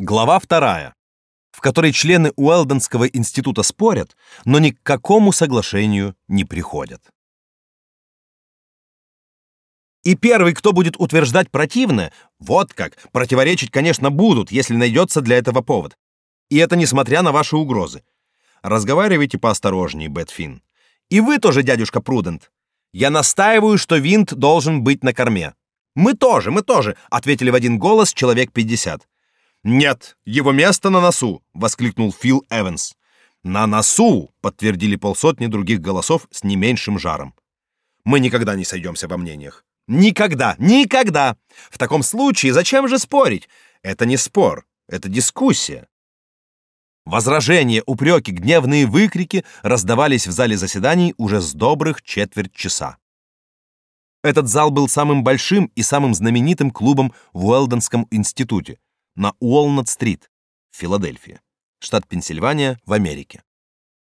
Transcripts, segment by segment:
Глава вторая, в которой члены Уэлденского института спорят, но ни к какому соглашению не приходят. И первый, кто будет утверждать противное, вот как, противоречить, конечно, будут, если найдется для этого повод. И это несмотря на ваши угрозы. Разговаривайте поосторожнее, Бэтфин. И вы тоже, дядюшка Прудент. Я настаиваю, что винт должен быть на корме. Мы тоже, мы тоже, ответили в один голос человек пятьдесят. Нет, его место на носу, воскликнул Фил Эванс. На носу, подтвердили полсотни других голосов с не меньшим жаром. Мы никогда не сойдемся во мнениях. Никогда, никогда. В таком случае зачем же спорить? Это не спор, это дискуссия. Возражения, упреки, гневные выкрики раздавались в зале заседаний уже с добрых четверть часа. Этот зал был самым большим и самым знаменитым клубом в Уэлдонском институте на Уолнат-стрит, Филадельфия, штат Пенсильвания, в Америке.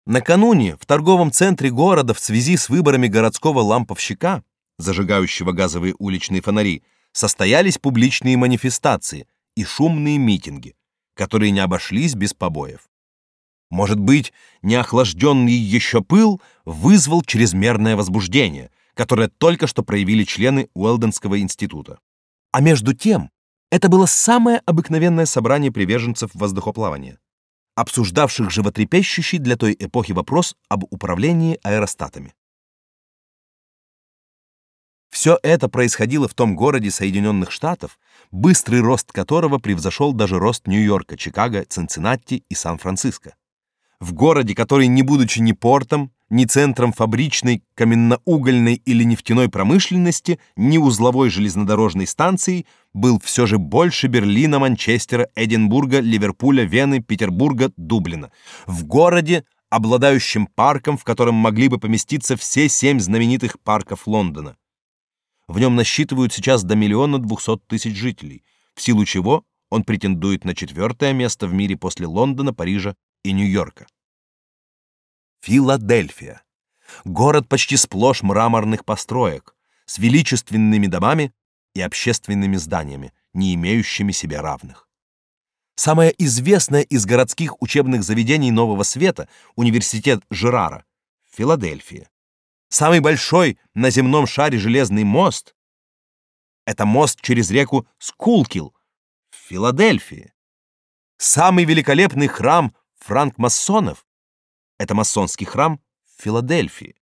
Накануне в торговом центре города в связи с выборами городского ламповщика зажигающего газовые уличные фонари, состоялись публичные манифестации и шумные митинги, которые не обошлись без побоев. Может быть, неохлажденный еще пыл вызвал чрезмерное возбуждение, которое только что проявили члены Уэлденского института. А между тем, это было самое обыкновенное собрание приверженцев воздухоплавания, обсуждавших животрепещущий для той эпохи вопрос об управлении аэростатами. Все это происходило в том городе Соединенных Штатов, быстрый рост которого превзошел даже рост Нью-Йорка, Чикаго, Цинциннати и Сан-Франциско. В городе, который, не будучи ни портом, ни центром фабричной, каменноугольной или нефтяной промышленности, ни узловой железнодорожной станцией, был все же больше Берлина, Манчестера, Эдинбурга, Ливерпуля, Вены, Петербурга, Дублина. В городе, обладающем парком, в котором могли бы поместиться все семь знаменитых парков Лондона. В нем насчитывают сейчас до миллиона двухсот тысяч жителей, в силу чего он претендует на четвертое место в мире после Лондона, Парижа и Нью-Йорка. Филадельфия. Город почти сплошь мраморных построек, с величественными домами и общественными зданиями, не имеющими себе равных. Самое известное из городских учебных заведений Нового Света университет Жерара Филадельфия. Самый большой на земном шаре железный мост — это мост через реку Скулкил в Филадельфии. Самый великолепный храм франкмасонов — это масонский храм в Филадельфии.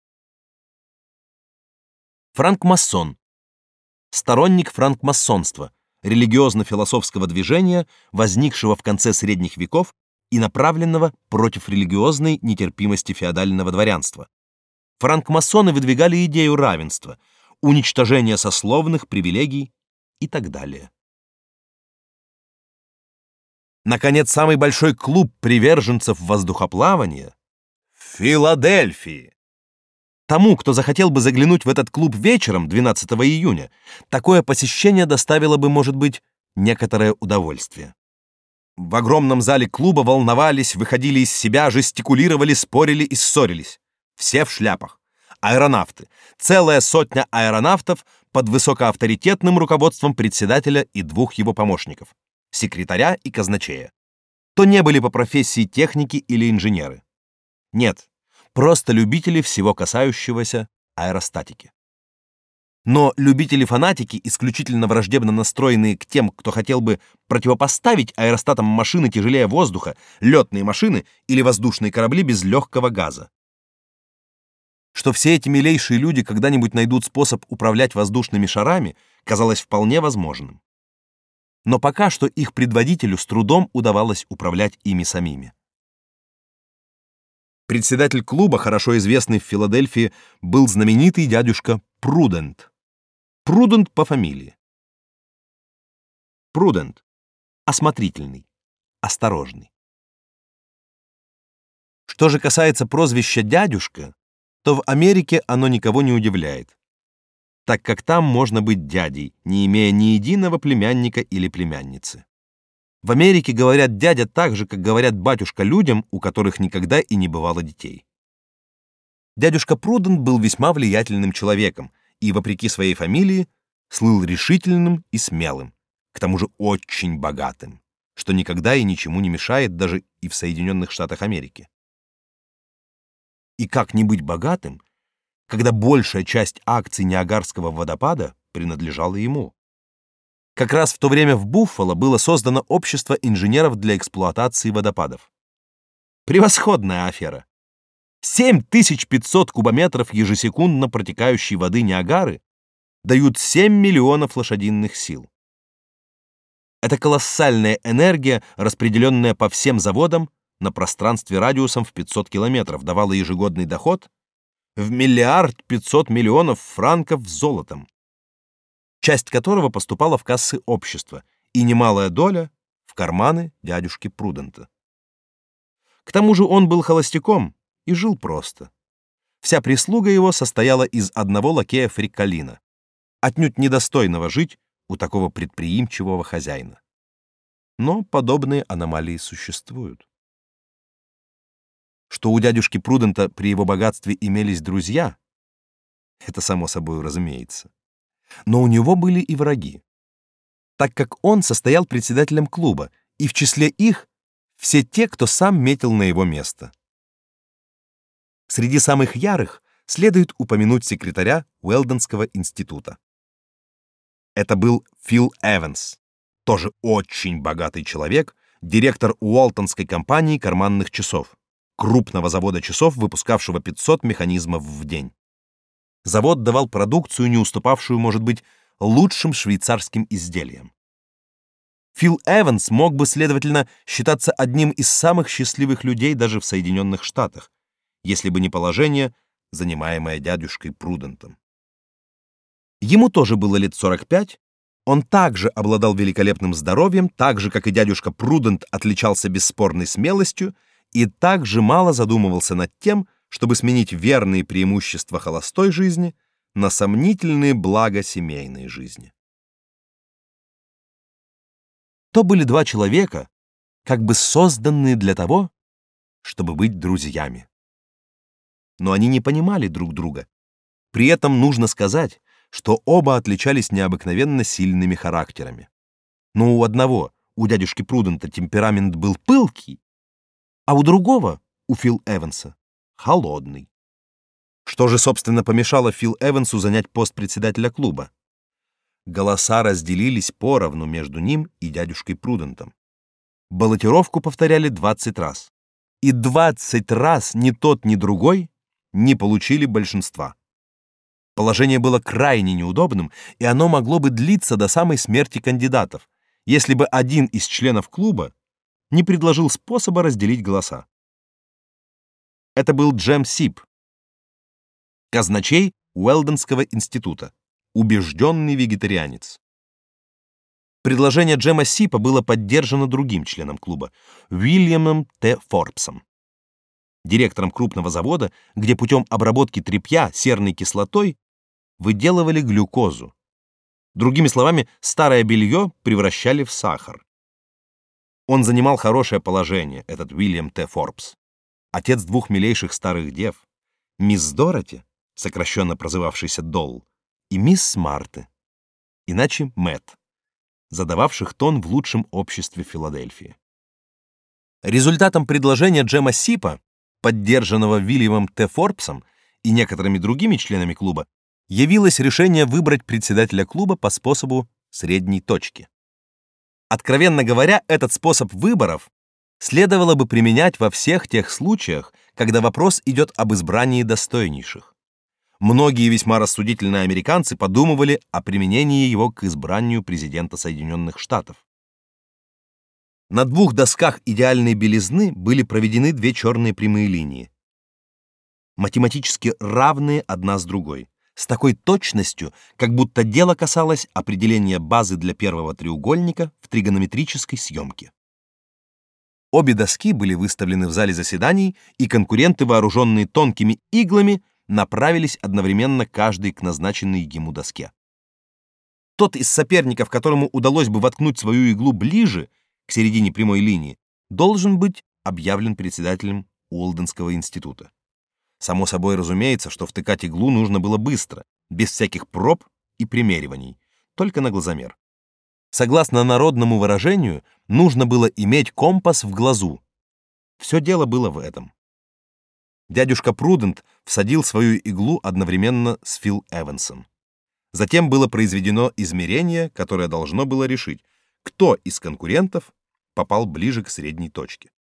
Франкмасон — сторонник франкмасонства, религиозно-философского движения, возникшего в конце средних веков и направленного против религиозной нетерпимости феодального дворянства франкмасоны выдвигали идею равенства, уничтожения сословных привилегий и так далее. Наконец, самый большой клуб приверженцев воздухоплавания Филадельфии. Тому, кто захотел бы заглянуть в этот клуб вечером 12 июня, такое посещение доставило бы, может быть, некоторое удовольствие. В огромном зале клуба волновались, выходили из себя, жестикулировали, спорили и ссорились. Все в шляпах. Аэронавты. Целая сотня аэронавтов под высокоавторитетным руководством председателя и двух его помощников, секретаря и казначея. То не были по профессии техники или инженеры. Нет, просто любители всего касающегося аэростатики. Но любители-фанатики, исключительно враждебно настроенные к тем, кто хотел бы противопоставить аэростатам машины тяжелее воздуха, летные машины или воздушные корабли без легкого газа, что все эти милейшие люди когда-нибудь найдут способ управлять воздушными шарами, казалось вполне возможным. Но пока что их предводителю с трудом удавалось управлять ими самими. Председатель клуба, хорошо известный в Филадельфии, был знаменитый дядюшка Прудент. Прудент по фамилии. Прудент. Осмотрительный, осторожный. Что же касается прозвища дядюшка, то в Америке оно никого не удивляет, так как там можно быть дядей, не имея ни единого племянника или племянницы. В Америке говорят дядя так же, как говорят батюшка людям, у которых никогда и не бывало детей. Дядюшка Пруден был весьма влиятельным человеком и, вопреки своей фамилии, слыл решительным и смелым, к тому же очень богатым, что никогда и ничему не мешает даже и в Соединенных Штатах Америки. И как не быть богатым, когда большая часть акций Ниагарского водопада принадлежала ему? Как раз в то время в Буффало было создано общество инженеров для эксплуатации водопадов. Превосходная афера. 7500 кубометров ежесекундно протекающей воды Ниагары дают 7 миллионов лошадиных сил. Это колоссальная энергия, распределенная по всем заводам на пространстве радиусом в 500 километров, давала ежегодный доход в миллиард 500 миллионов франков золотом, часть которого поступала в кассы общества, и немалая доля в карманы дядюшки Прудента. К тому же он был холостяком и жил просто. Вся прислуга его состояла из одного лакея Фрикалина, отнюдь недостойного жить у такого предприимчивого хозяина. Но подобные аномалии существуют. Что у дядюшки Прудента при его богатстве имелись друзья, это само собой разумеется. Но у него были и враги. Так как он состоял председателем клуба, и в числе их все те, кто сам метил на его место. Среди самых ярых следует упомянуть секретаря Уэлдонского института. Это был Фил Эванс, тоже очень богатый человек, директор Уолтонской компании карманных часов, крупного завода часов, выпускавшего 500 механизмов в день. Завод давал продукцию, не уступавшую, может быть, лучшим швейцарским изделиям. Фил Эванс мог бы, следовательно, считаться одним из самых счастливых людей даже в Соединенных Штатах, если бы не положение, занимаемое дядюшкой Прудентом. Ему тоже было лет 45. Он также обладал великолепным здоровьем, так же, как и дядюшка Прудент отличался бесспорной смелостью и так же мало задумывался над тем, чтобы сменить верные преимущества холостой жизни на сомнительные блага семейной жизни. То были два человека, как бы созданные для того, чтобы быть друзьями. Но они не понимали друг друга. При этом нужно сказать, что оба отличались необыкновенно сильными характерами. Но у одного, у дядюшки Прудента, темперамент был пылкий, а у другого, у Фил Эванса, холодный. Что же, собственно, помешало Фил Эвансу занять пост председателя клуба? Голоса разделились поровну между ним и дядюшкой Прудентом. Баллотировку повторяли 20 раз. И 20 раз ни тот, ни другой не получили большинства. Положение было крайне неудобным, и оно могло бы длиться до самой смерти кандидатов, если бы один из членов клуба не предложил способа разделить голоса. Это был Джем Сип, казначей Уэлденского института, убежденный вегетарианец. Предложение Джема Сипа было поддержано другим членом клуба, Уильямом Т. Форбсом, директором крупного завода, где путем обработки тряпья серной кислотой выделывали глюкозу. Другими словами, старое белье превращали в сахар. Он занимал хорошее положение, этот Уильям Т. Форбс, отец двух милейших старых дев, мисс Дороти, сокращенно прозывавшейся Долл, и мисс Марты, иначе Мэтт, задававших тон в лучшем обществе Филадельфии. Результатом предложения Джема Сипа, поддержанного Вильямом Т. Форбсом и некоторыми другими членами клуба, явилось решение выбрать председателя клуба по способу средней точки. Откровенно говоря, этот способ выборов следовало бы применять во всех тех случаях, когда вопрос идет об избрании достойнейших. Многие весьма рассудительные американцы подумывали о применении его к избранию президента Соединенных Штатов. На двух досках идеальной белизны были проведены две черные прямые линии, математически равные одна с другой с такой точностью, как будто дело касалось определения базы для первого треугольника в тригонометрической съемке. Обе доски были выставлены в зале заседаний, и конкуренты, вооруженные тонкими иглами, направились одновременно каждый к назначенной ему доске. Тот из соперников, которому удалось бы воткнуть свою иглу ближе к середине прямой линии, должен быть объявлен председателем Уолденского института. Само собой разумеется, что втыкать иглу нужно было быстро, без всяких проб и примериваний, только на глазомер. Согласно народному выражению, нужно было иметь компас в глазу. Все дело было в этом. Дядюшка Прудент всадил свою иглу одновременно с Фил Эвансом. Затем было произведено измерение, которое должно было решить, кто из конкурентов попал ближе к средней точке.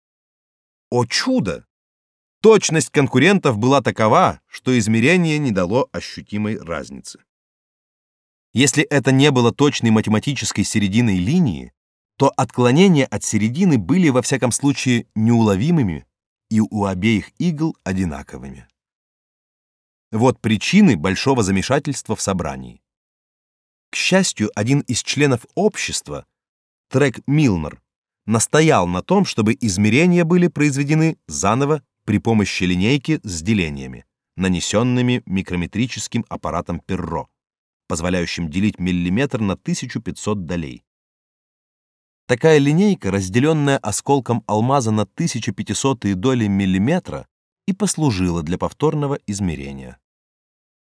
О чудо! Точность конкурентов была такова, что измерение не дало ощутимой разницы. Если это не было точной математической серединой линии, то отклонения от середины были во всяком случае неуловимыми и у обеих игл одинаковыми. Вот причины большого замешательства в собрании. К счастью, один из членов общества, Трек Милнер, настоял на том, чтобы измерения были произведены заново при помощи линейки с делениями, нанесенными микрометрическим аппаратом Перро позволяющим делить миллиметр на 1500 долей. Такая линейка, разделенная осколком алмаза на 1500 доли миллиметра, и послужила для повторного измерения.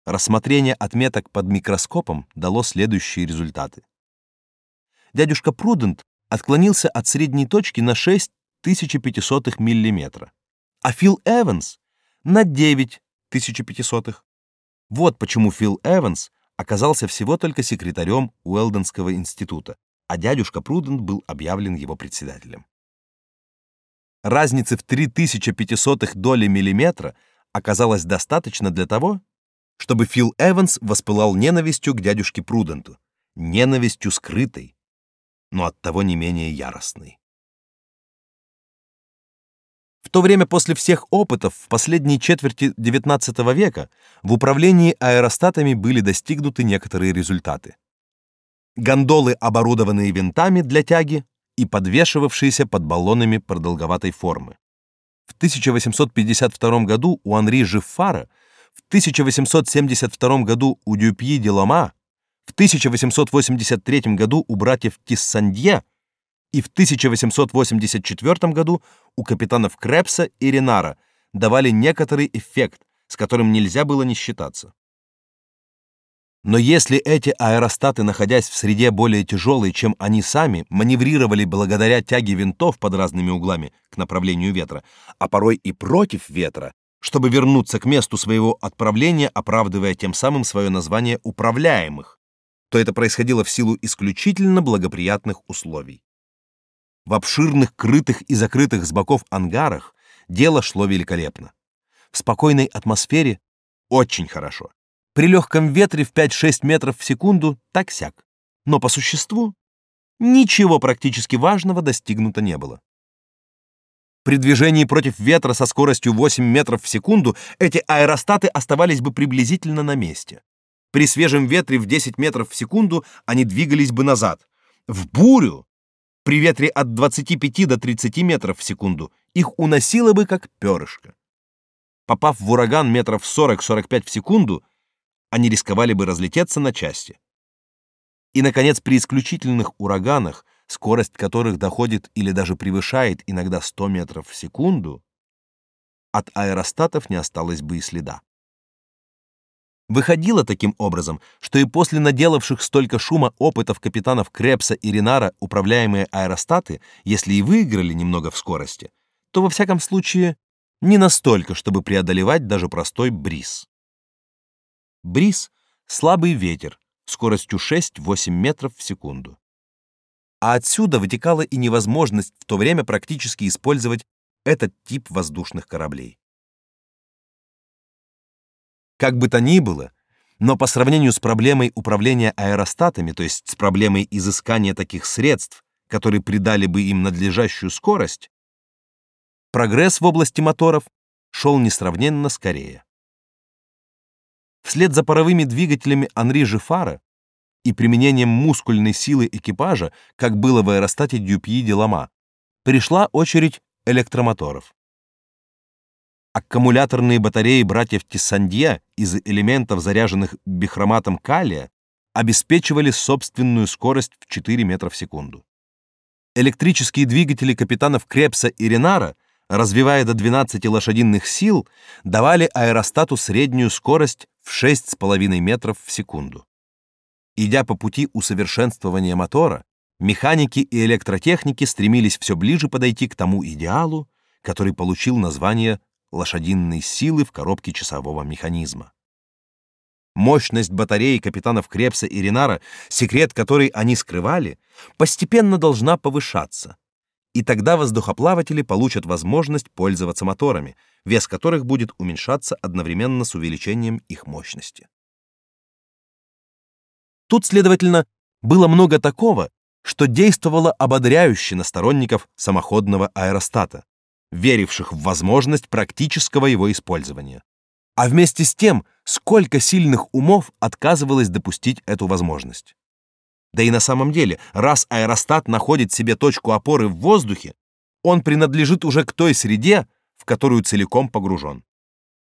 Рассмотрение отметок под микроскопом дало следующие результаты. Дядюшка Прудент отклонился от средней точки на 6 1500 миллиметра, а Фил Эванс на 9 1500. Вот почему Фил Эванс оказался всего только секретарем Уэлденского института, а дядюшка Прудент был объявлен его председателем. Разницы в 3500 доли миллиметра оказалось достаточно для того, чтобы Фил Эванс воспылал ненавистью к дядюшке Пруденту, ненавистью скрытой, но оттого не менее яростной. То время после всех опытов в последней четверти XIX века в управлении аэростатами были достигнуты некоторые результаты. Гондолы, оборудованные винтами для тяги и подвешивавшиеся под баллонами продолговатой формы. В 1852 году у Анри Жиффара, в 1872 году у Дюпьи де Лома, в 1883 году у братьев Тиссандье и в 1884 году у капитанов Крепса и Ренара давали некоторый эффект, с которым нельзя было не считаться. Но если эти аэростаты, находясь в среде более тяжелой, чем они сами, маневрировали благодаря тяге винтов под разными углами к направлению ветра, а порой и против ветра, чтобы вернуться к месту своего отправления, оправдывая тем самым свое название управляемых, то это происходило в силу исключительно благоприятных условий. В обширных крытых и закрытых с боков ангарах дело шло великолепно. В спокойной атмосфере очень хорошо. При легком ветре в 5-6 метров в секунду так-сяк. Но по существу ничего практически важного достигнуто не было. При движении против ветра со скоростью 8 метров в секунду эти аэростаты оставались бы приблизительно на месте. При свежем ветре в 10 метров в секунду они двигались бы назад. В бурю при ветре от 25 до 30 метров в секунду их уносило бы как перышко. Попав в ураган метров 40-45 в секунду, они рисковали бы разлететься на части. И, наконец, при исключительных ураганах, скорость которых доходит или даже превышает иногда 100 метров в секунду, от аэростатов не осталось бы и следа. Выходило таким образом, что и после наделавших столько шума опытов капитанов Крепса и Ринара управляемые аэростаты, если и выиграли немного в скорости, то во всяком случае не настолько, чтобы преодолевать даже простой бриз. Бриз — слабый ветер, скоростью 6-8 метров в секунду. А отсюда вытекала и невозможность в то время практически использовать этот тип воздушных кораблей. Как бы то ни было, но по сравнению с проблемой управления аэростатами, то есть с проблемой изыскания таких средств, которые придали бы им надлежащую скорость, прогресс в области моторов шел несравненно скорее. Вслед за паровыми двигателями Анри Жифара и применением мускульной силы экипажа, как было в аэростате Дюпьи де Лама, пришла очередь электромоторов. Аккумуляторные батареи братьев Тиссандье из элементов, заряженных бихроматом калия, обеспечивали собственную скорость в 4 метра в секунду. Электрические двигатели капитанов Крепса и Ренара, развивая до 12 лошадиных сил, давали аэростату среднюю скорость в 6,5 метров в секунду. Идя по пути усовершенствования мотора, Механики и электротехники стремились все ближе подойти к тому идеалу, который получил название лошадиной силы в коробке часового механизма. Мощность батареи капитанов Крепса и Ренара, секрет который они скрывали, постепенно должна повышаться. И тогда воздухоплаватели получат возможность пользоваться моторами, вес которых будет уменьшаться одновременно с увеличением их мощности. Тут, следовательно, было много такого, что действовало ободряюще на сторонников самоходного аэростата, веривших в возможность практического его использования. А вместе с тем, сколько сильных умов отказывалось допустить эту возможность. Да и на самом деле, раз аэростат находит себе точку опоры в воздухе, он принадлежит уже к той среде, в которую целиком погружен.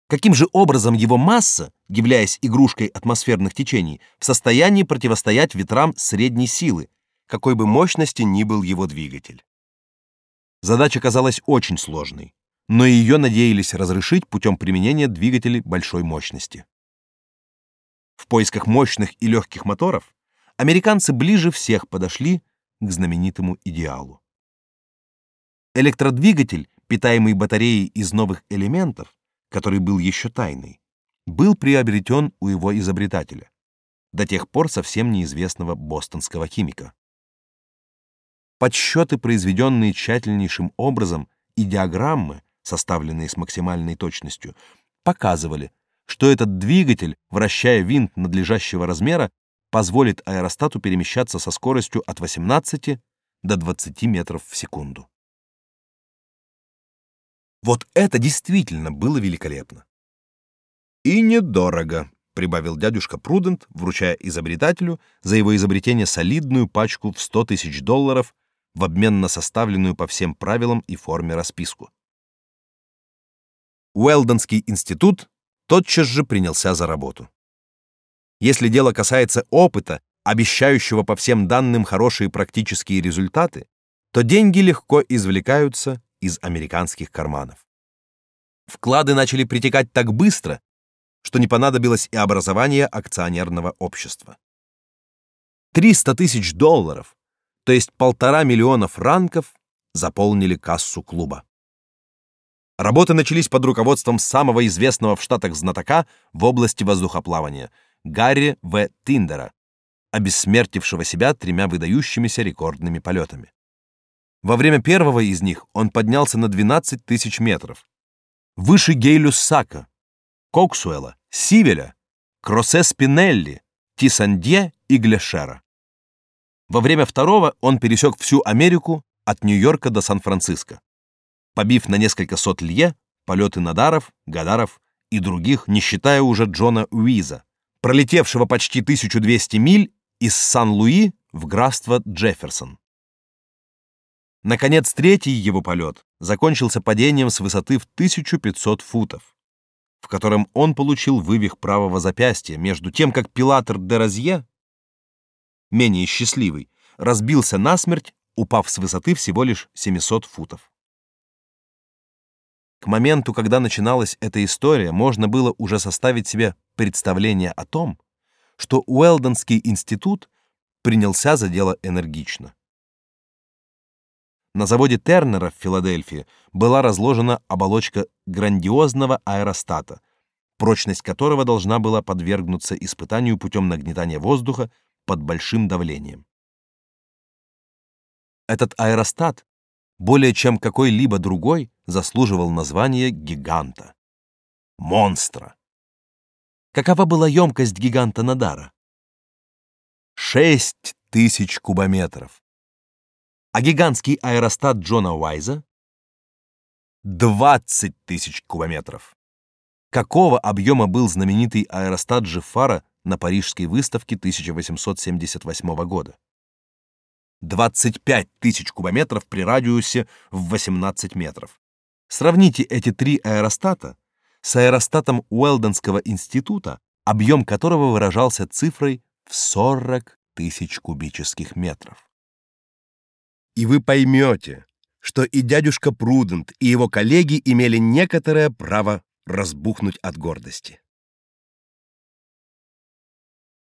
Каким же образом его масса, являясь игрушкой атмосферных течений, в состоянии противостоять ветрам средней силы, какой бы мощности ни был его двигатель? Задача казалась очень сложной, но ее надеялись разрешить путем применения двигателей большой мощности. В поисках мощных и легких моторов американцы ближе всех подошли к знаменитому идеалу. Электродвигатель, питаемый батареей из новых элементов, который был еще тайной, был приобретен у его изобретателя, до тех пор совсем неизвестного бостонского химика. Подсчеты, произведенные тщательнейшим образом, и диаграммы, составленные с максимальной точностью, показывали, что этот двигатель, вращая винт надлежащего размера, позволит аэростату перемещаться со скоростью от 18 до 20 метров в секунду. Вот это действительно было великолепно. И недорого, прибавил дядюшка Прудент, вручая изобретателю за его изобретение солидную пачку в 100 тысяч долларов в обмен на составленную по всем правилам и форме расписку. Уэлдонский институт тотчас же принялся за работу. Если дело касается опыта, обещающего по всем данным хорошие практические результаты, то деньги легко извлекаются из американских карманов. Вклады начали притекать так быстро, что не понадобилось и образование акционерного общества. 300 тысяч долларов, то есть полтора миллиона франков, заполнили кассу клуба. Работы начались под руководством самого известного в Штатах знатока в области воздухоплавания Гарри В. Тиндера, обессмертившего себя тремя выдающимися рекордными полетами. Во время первого из них он поднялся на 12 тысяч метров. Выше Гейлюссака, Коксуэла, Сивеля, Кроссе Спинелли, Тисандье и Глешера. Во время второго он пересек всю Америку от Нью-Йорка до Сан-Франциско, побив на несколько сот лье полеты Надаров, Гадаров и других, не считая уже Джона Уиза, пролетевшего почти 1200 миль из Сан-Луи в графство Джефферсон. Наконец, третий его полет закончился падением с высоты в 1500 футов, в котором он получил вывих правого запястья, между тем как Пилатер де Розье, менее счастливый, разбился насмерть, упав с высоты всего лишь 700 футов. К моменту, когда начиналась эта история, можно было уже составить себе представление о том, что Уэлдонский институт принялся за дело энергично. На заводе Тернера в Филадельфии была разложена оболочка грандиозного аэростата, прочность которого должна была подвергнуться испытанию путем нагнетания воздуха под большим давлением. Этот аэростат, более чем какой-либо другой, заслуживал названия гиганта. Монстра. Какова была емкость гиганта Надара? Шесть тысяч кубометров а гигантский аэростат Джона Уайза — 20 тысяч кубометров. Какого объема был знаменитый аэростат Джеффара на Парижской выставке 1878 года? 25 тысяч кубометров при радиусе в 18 метров. Сравните эти три аэростата с аэростатом Уэлдонского института, объем которого выражался цифрой в 40 тысяч кубических метров и вы поймете, что и дядюшка Прудент, и его коллеги имели некоторое право разбухнуть от гордости.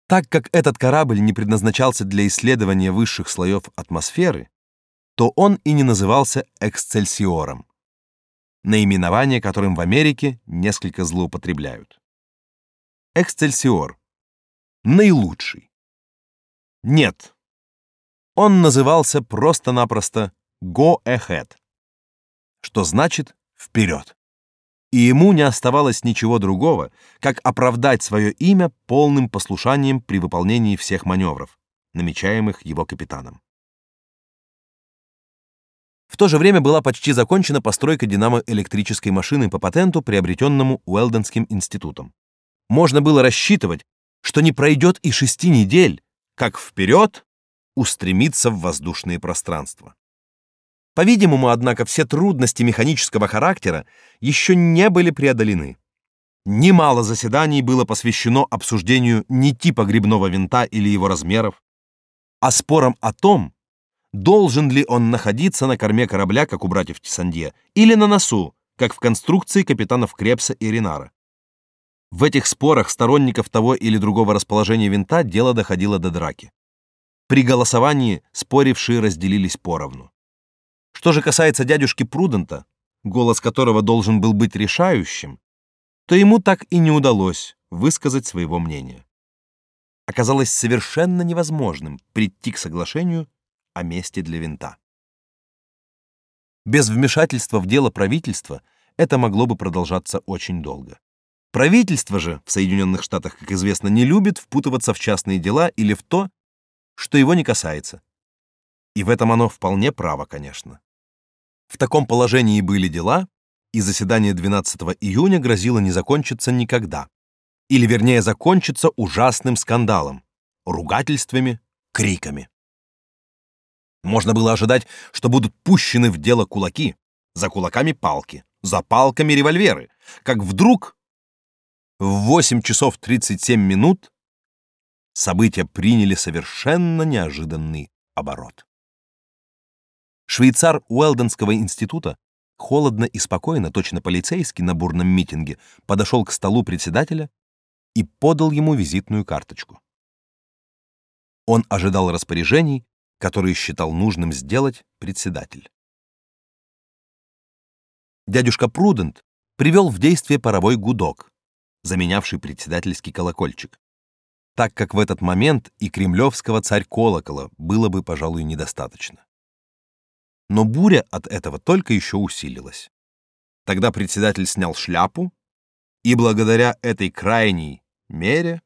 Так как этот корабль не предназначался для исследования высших слоев атмосферы, то он и не назывался Эксцельсиором, наименование которым в Америке несколько злоупотребляют. Эксцельсиор наилучший. Нет. Он назывался просто-напросто Go Ahead, что значит вперед. И ему не оставалось ничего другого, как оправдать свое имя полным послушанием при выполнении всех маневров, намечаемых его капитаном. В то же время была почти закончена постройка динамоэлектрической машины по патенту, приобретенному Уэлденским институтом. Можно было рассчитывать, что не пройдет и шести недель, как вперед устремится в воздушные пространства. По-видимому, однако, все трудности механического характера еще не были преодолены. Немало заседаний было посвящено обсуждению не типа грибного винта или его размеров, а спорам о том, должен ли он находиться на корме корабля, как у братьев Тисандье, или на носу, как в конструкции капитанов Крепса и Ринара. В этих спорах сторонников того или другого расположения винта дело доходило до драки. При голосовании спорившие разделились поровну. Что же касается дядюшки Прудента, голос которого должен был быть решающим, то ему так и не удалось высказать своего мнения. Оказалось совершенно невозможным прийти к соглашению о месте для винта. Без вмешательства в дело правительства это могло бы продолжаться очень долго. Правительство же в Соединенных Штатах, как известно, не любит впутываться в частные дела или в то, что его не касается. И в этом оно вполне право, конечно. В таком положении были дела, и заседание 12 июня грозило не закончиться никогда. Или вернее закончиться ужасным скандалом, ругательствами, криками. Можно было ожидать, что будут пущены в дело кулаки, за кулаками палки, за палками револьверы, как вдруг в 8 часов 37 минут события приняли совершенно неожиданный оборот. Швейцар Уэлденского института холодно и спокойно, точно полицейский на бурном митинге, подошел к столу председателя и подал ему визитную карточку. Он ожидал распоряжений, которые считал нужным сделать председатель. Дядюшка Прудент привел в действие паровой гудок, заменявший председательский колокольчик, так как в этот момент и кремлевского царь-колокола было бы, пожалуй, недостаточно. Но буря от этого только еще усилилась. Тогда председатель снял шляпу, и благодаря этой крайней мере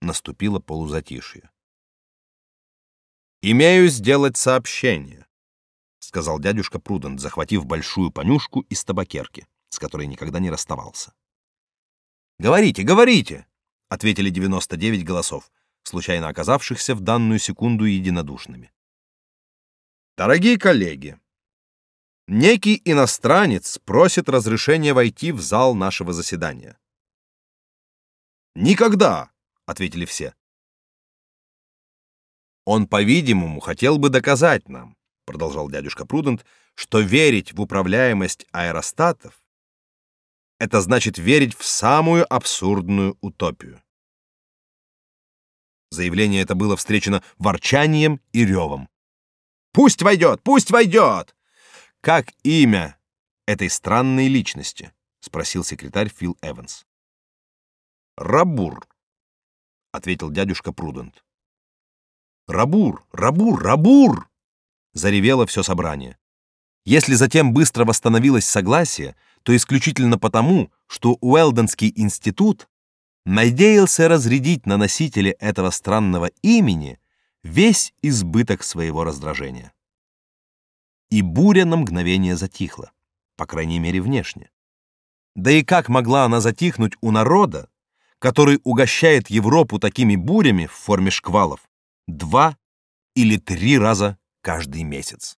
наступило полузатишье. «Имею сделать сообщение», — сказал дядюшка Прудент, захватив большую понюшку из табакерки, с которой никогда не расставался. Говорите, говорите, ответили 99 голосов, случайно оказавшихся в данную секунду единодушными. Дорогие коллеги, некий иностранец просит разрешения войти в зал нашего заседания. Никогда, ответили все. Он, по-видимому, хотел бы доказать нам, продолжал дядюшка Прудент, что верить в управляемость аэростатов это значит верить в самую абсурдную утопию. Заявление это было встречено ворчанием и ревом. Пусть войдет, пусть войдет. Как имя этой странной личности? спросил секретарь Фил Эванс. Рабур, ответил дядюшка Прудент. Рабур, Рабур, Рабур! заревело все собрание. Если затем быстро восстановилось согласие, то исключительно потому, что Уэлденский институт надеялся разрядить на носителе этого странного имени весь избыток своего раздражения. И буря на мгновение затихла, по крайней мере, внешне. Да и как могла она затихнуть у народа, который угощает Европу такими бурями в форме шквалов два или три раза каждый месяц?